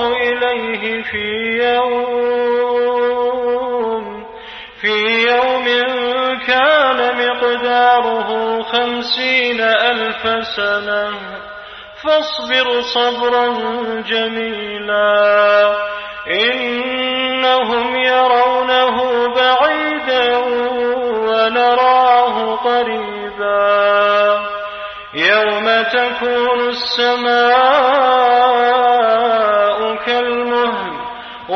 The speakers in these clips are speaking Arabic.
إليه في يوم في يوم كان مقداره خمسين ألف سنة. فاصبر صبرا جميلا إنهم يرونه بعيدا ونراه قريبا. يوم تكون السماء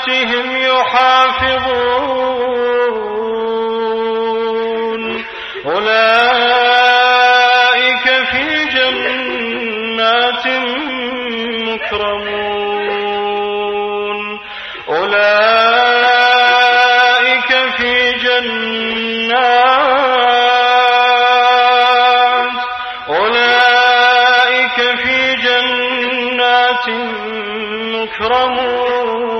صلاتهم يحافظون. أولئك في جنات مكرمون. أولئك في جنات. أولئك في جنات مكرمون.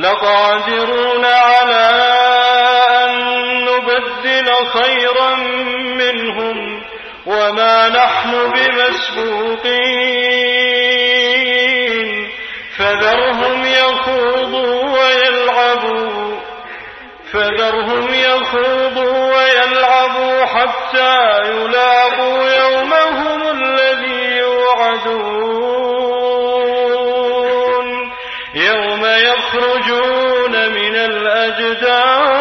لقادرون على أن نبدل خيرا منهم وما نحن بمسبوقين. فذرهم يخوضوا ويلعبوا فذرهم يخوضوا ويلعبوا حتى يلاقوا يومهم الذي يوعدون. يوم يخرجون من الأجداث.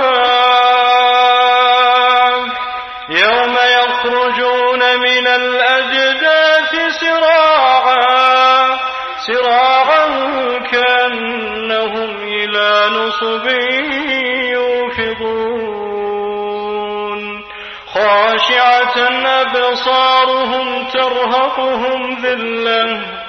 يوم يخرجون من الأجداث سراعا سراعا كأنهم إلى نصب يوفضون. خاشعة أبصارهم ترهقهم ذلة